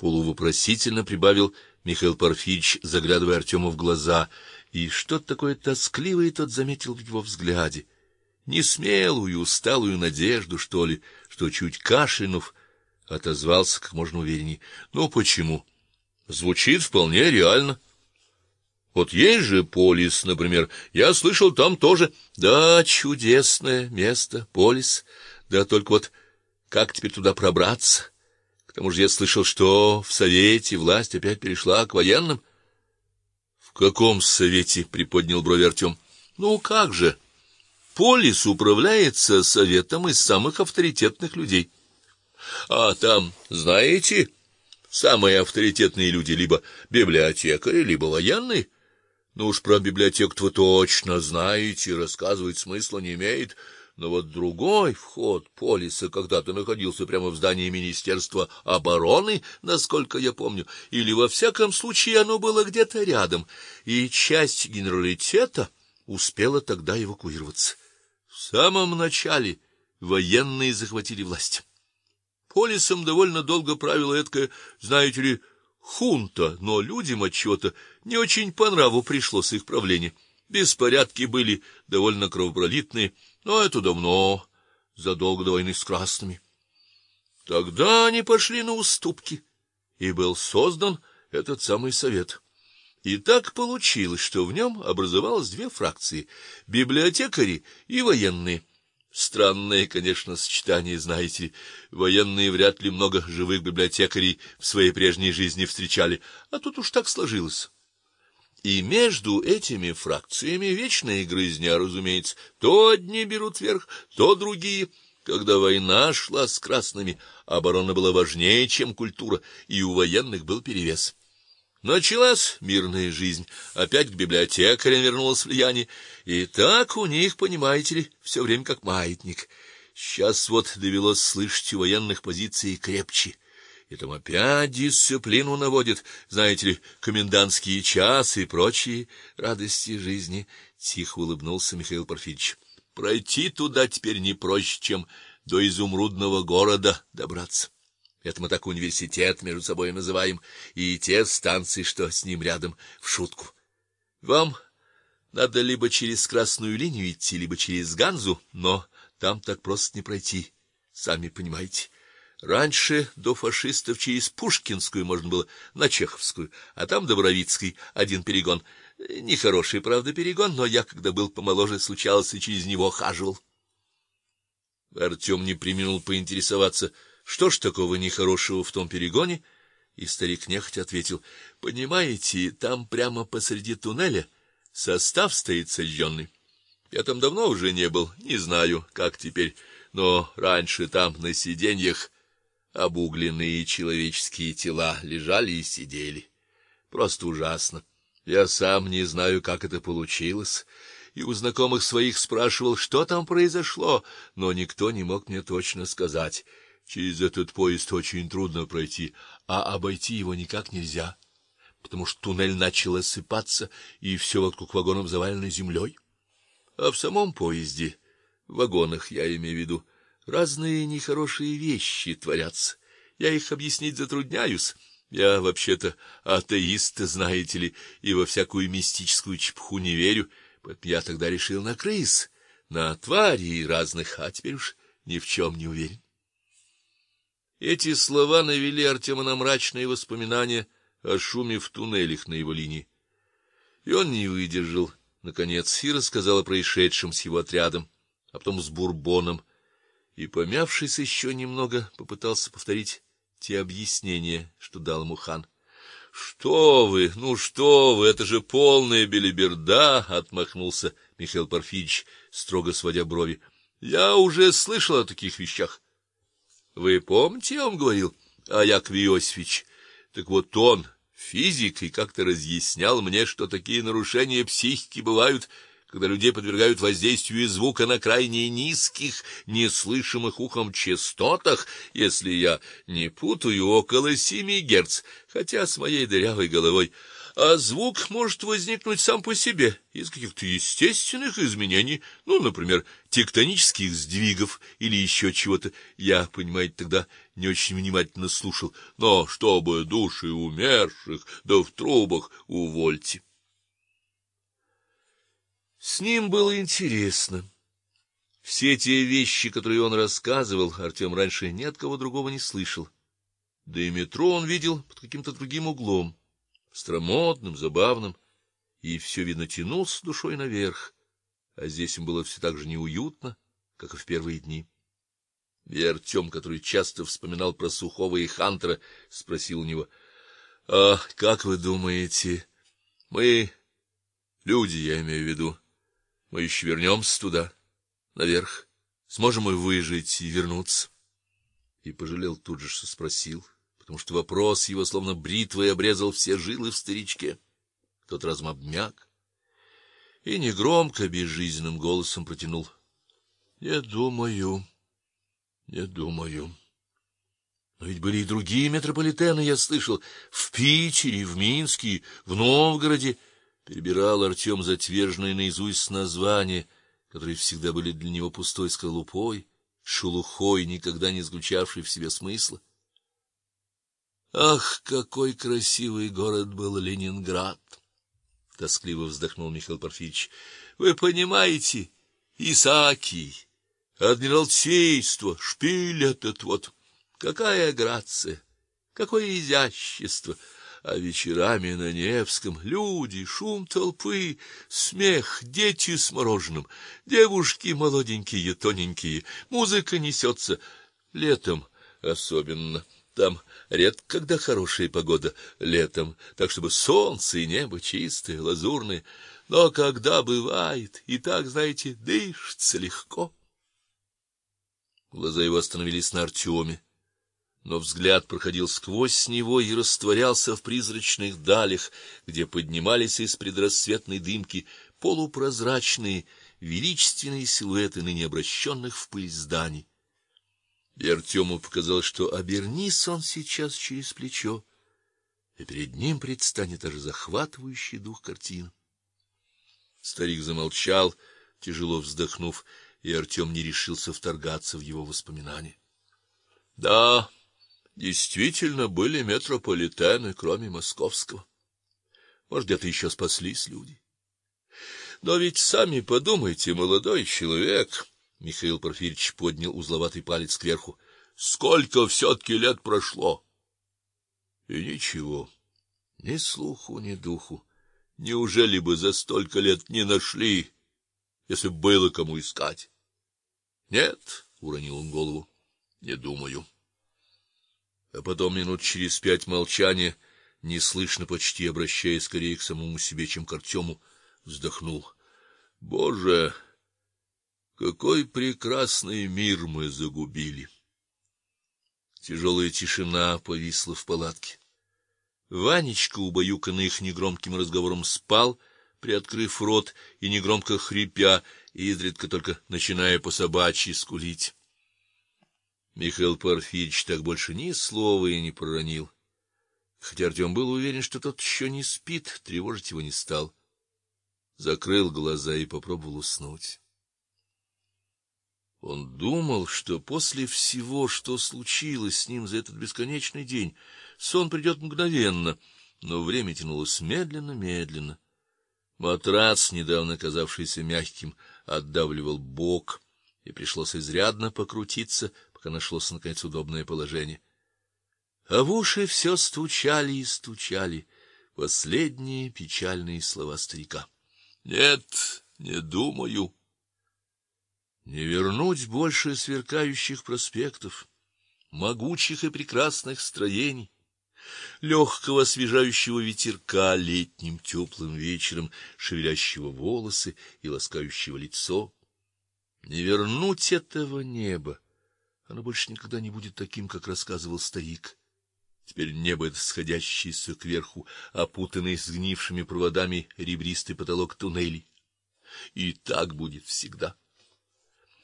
полувопросительно прибавил Михаил Порфирьевич, заглядывая Артему в глаза, и что-то такое тоскливое тот заметил в его взгляде. Не смелую, усталую надежду, что ли, что чуть кашлянув, отозвался как можно увереннее. Ну почему? Звучит вполне реально. Вот есть же Полис, например. Я слышал, там тоже. Да, чудесное место, Полис. Да только вот как теперь туда пробраться? К тому же я слышал, что в совете власть опять перешла к военным. В каком совете? приподнял брови Артем. Ну как же? Полис управляется советом из самых авторитетных людей. А там, знаете, самые авторитетные люди либо библиотекари, либо военные. Ну уж про библиотеку вы точно знаете, рассказывать смысла не имеет. Но вот другой вход полиса когда-то находился прямо в здании Министерства обороны, насколько я помню, или во всяком случае оно было где-то рядом, и часть генералитета успела тогда эвакуироваться. В самом начале военные захватили власть. Полисом довольно долго правила эткая, знаете ли, хунта, но людям от чего-то не очень по нраву пришлось их правление. Беспорядки были довольно кровопролитные. Но это давно, задолго до войны с красными. Тогда они пошли на уступки, и был создан этот самый совет. И так получилось, что в нем образовалось две фракции: библиотекари и военные. Странное, конечно, сочетание, знаете, военные вряд ли много живых библиотекарей в своей прежней жизни встречали, а тут уж так сложилось. И между этими фракциями вечная грызня, разумеется. То одни берут верх, то другие. Когда война шла с красными, оборона была важнее, чем культура, и у военных был перевес. Началась мирная жизнь, опять к библиотекарям вернулось влияние, и так у них, понимаете ли, все время как маятник. Сейчас вот довелось слышать у военных позиции крепче и там опять дисциплину наводит, знаете ли, комендантские часы и прочие радости жизни, тихо улыбнулся Михаил Порфирьевич. Пройти туда теперь не проще, чем до изумрудного города добраться. Это мы так университет между собой называем, и те станции, что с ним рядом, в шутку. Вам надо либо через красную линию идти, либо через Ганзу, но там так просто не пройти, сами понимаете. Раньше до фашистов через Пушкинскую можно было на Чеховскую, а там до Боровицкой один перегон. Нехороший, правда, перегон, но я, когда был помоложе, случалось и через него хаживал. Артем не преминул поинтересоваться, что ж такого нехорошего в том перегоне, и старик нехотя ответил: "Понимаете, там прямо посреди туннеля состав стоит сожженный. Я там давно уже не был, не знаю, как теперь, но раньше там на сиденьях обугленные человеческие тела лежали и сидели. Просто ужасно. Я сам не знаю, как это получилось, и у знакомых своих спрашивал, что там произошло, но никто не мог мне точно сказать. Через этот поезд очень трудно пройти, а обойти его никак нельзя, потому что туннель начал осыпаться, и все вокруг вагонов завалено землей. А в самом поезде, в вагонах, я имею в виду, разные нехорошие вещи творятся. Я их объяснить затрудняюсь. Я вообще-то атеист, знаете ли, и во всякую мистическую чепуху не верю. Поэтому я тогда решил на крыс, на тварей разных, а теперь уж ни в чем не уверен. Эти слова навели Артема на мрачные воспоминания о шуме в туннелях на его линии. И он не выдержал, наконец, и рассказал о происшедшем с его отрядом, а потом с Бурбоном, и, помявшись еще немного, попытался повторить те объяснения, что дал ему хан. Что вы? Ну что вы? Это же полная белиберда, отмахнулся Михаил Порфирьевич, строго сводя брови. Я уже слышал о таких вещах. Вы помните, я вам говорил, а Яков Иосифович? Так вот он, физик, и как-то разъяснял мне, что такие нарушения психики бывают когда людей подвергают воздействию звука на крайне низких, неслышимых ухом частотах, если я не путаю, около семи герц, хотя с моей дырявой головой а звук может возникнуть сам по себе из каких-то естественных изменений, ну, например, тектонических сдвигов или еще чего-то. Я, понимаете, тогда не очень внимательно слушал. Но чтобы души умерших, да в трубах увольте. С ним было интересно. Все те вещи, которые он рассказывал, Артем раньше ни от кого другого не слышал. Да и метро он видел под каким-то другим углом стромодным, забавным, и все видно тянулся душой наверх, а здесь им было все так же неуютно, как и в первые дни. И Артем, который часто вспоминал про Сухого и Хантера, спросил у него: "А как вы думаете, мы люди, я имею в виду, мы еще вернемся туда, наверх, сможем мы выжить и вернуться?" И пожалел тут же, что спросил потому что вопрос его словно бритвой обрезал все жилы в старичке. Тот разом обмяк и негромко, безжизненным голосом протянул: "Не думаю. Не думаю. Но ведь были и другие метрополитены, я слышал, в Питере, в Минске, в Новгороде", перебирал Артем затверженные наизусть названия, которые всегда были для него пустой скорлупой, шелухой, никогда не заключавшей в себе смысла. Ах, какой красивый город был Ленинград, тоскливо вздохнул Михаил Порфирьевич. Вы понимаете, Исаакий, адмиралтейство, шпиль этот вот, какая грация, какое изящество. А вечерами на Невском люди, шум толпы, смех, дети с мороженым, девушки молоденькие, тоненькие, музыка несется летом особенно. Там редко когда хорошая погода летом, так чтобы солнце и небо чистые, лазурные, но когда бывает, и так, знаете, дышится легко. Глаза его остановились на Артеме, но взгляд проходил сквозь него и растворялся в призрачных далях, где поднимались из предрассветной дымки полупрозрачные величественные силуэты ныне обращенных в пыль зданий. И Артему показалось, что обернись он сейчас через плечо, и перед ним предстанет аж захватывающий дух картина. Старик замолчал, тяжело вздохнув, и Артем не решился вторгаться в его воспоминания. Да, действительно были метрополитены, кроме московского. Может, где-то еще спаслись люди. Но ведь сами подумайте, молодой человек, Михаил Порфирьевич поднял узловатый палец кверху. Сколько все таки лет прошло? И ничего. Ни слуху, ни духу. Неужели бы за столько лет не нашли, если бы было кому искать? Нет, уронил он голову. Не думаю. А потом минут через пять молчания, неслышно почти обращаясь скорее к самому себе, чем к Артему, вздохнул. Боже, какой прекрасный мир мы загубили. Тяжелая тишина повисла в палатке. Ванечка, убаюканный их негромким разговором, спал, приоткрыв рот и негромко хрипя, изредка только начиная по собачьи скулить. Михаил Порфирьевич так больше ни слова и не проронил. Хотя Артем был уверен, что тот еще не спит, тревожить его не стал. Закрыл глаза и попробовал уснуть. Он думал, что после всего, что случилось с ним за этот бесконечный день, сон придет мгновенно, но время тянулось медленно-медленно. Матрац, недавно казавшийся мягким, отдавливал бок, и пришлось изрядно покрутиться, пока нашлось наконец удобное положение. А в уши все стучали и стучали последние печальные слова старика. Нет, не думаю. Не вернуть больше сверкающих проспектов, могучих и прекрасных строений, легкого освежающего ветерка летним теплым вечером, шевелящего волосы и ласкающего лицо. Не вернуть этого неба. Оно больше никогда не будет таким, как рассказывал старик. Теперь небо это сходящееся кверху, опутанный сгнившими проводами ребристый потолок туннелей. И так будет всегда.